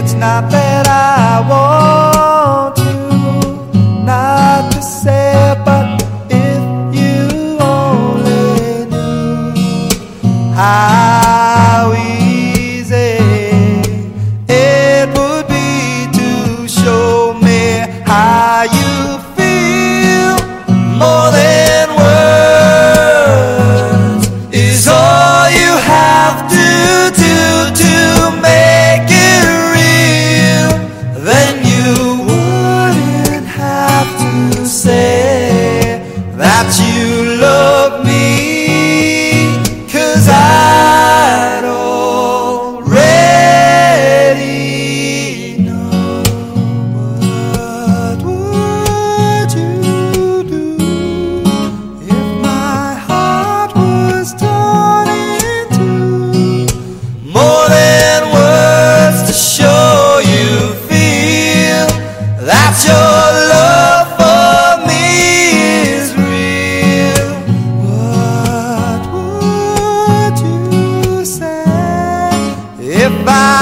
It's not that I want you not to say, but if you only knew.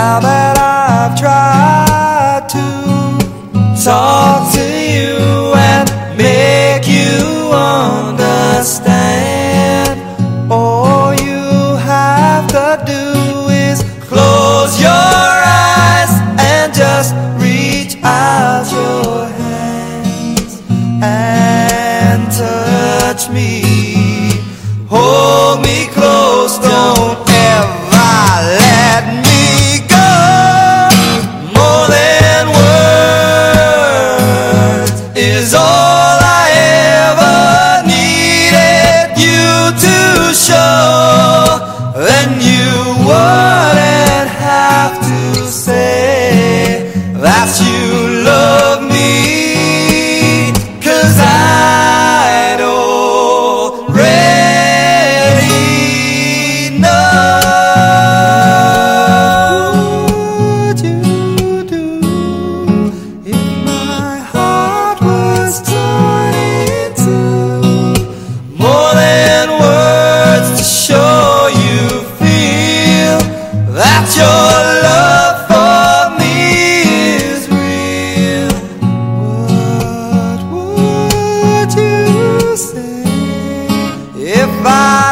now that I've tried to talk to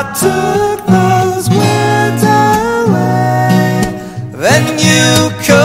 I took those words away, then you could.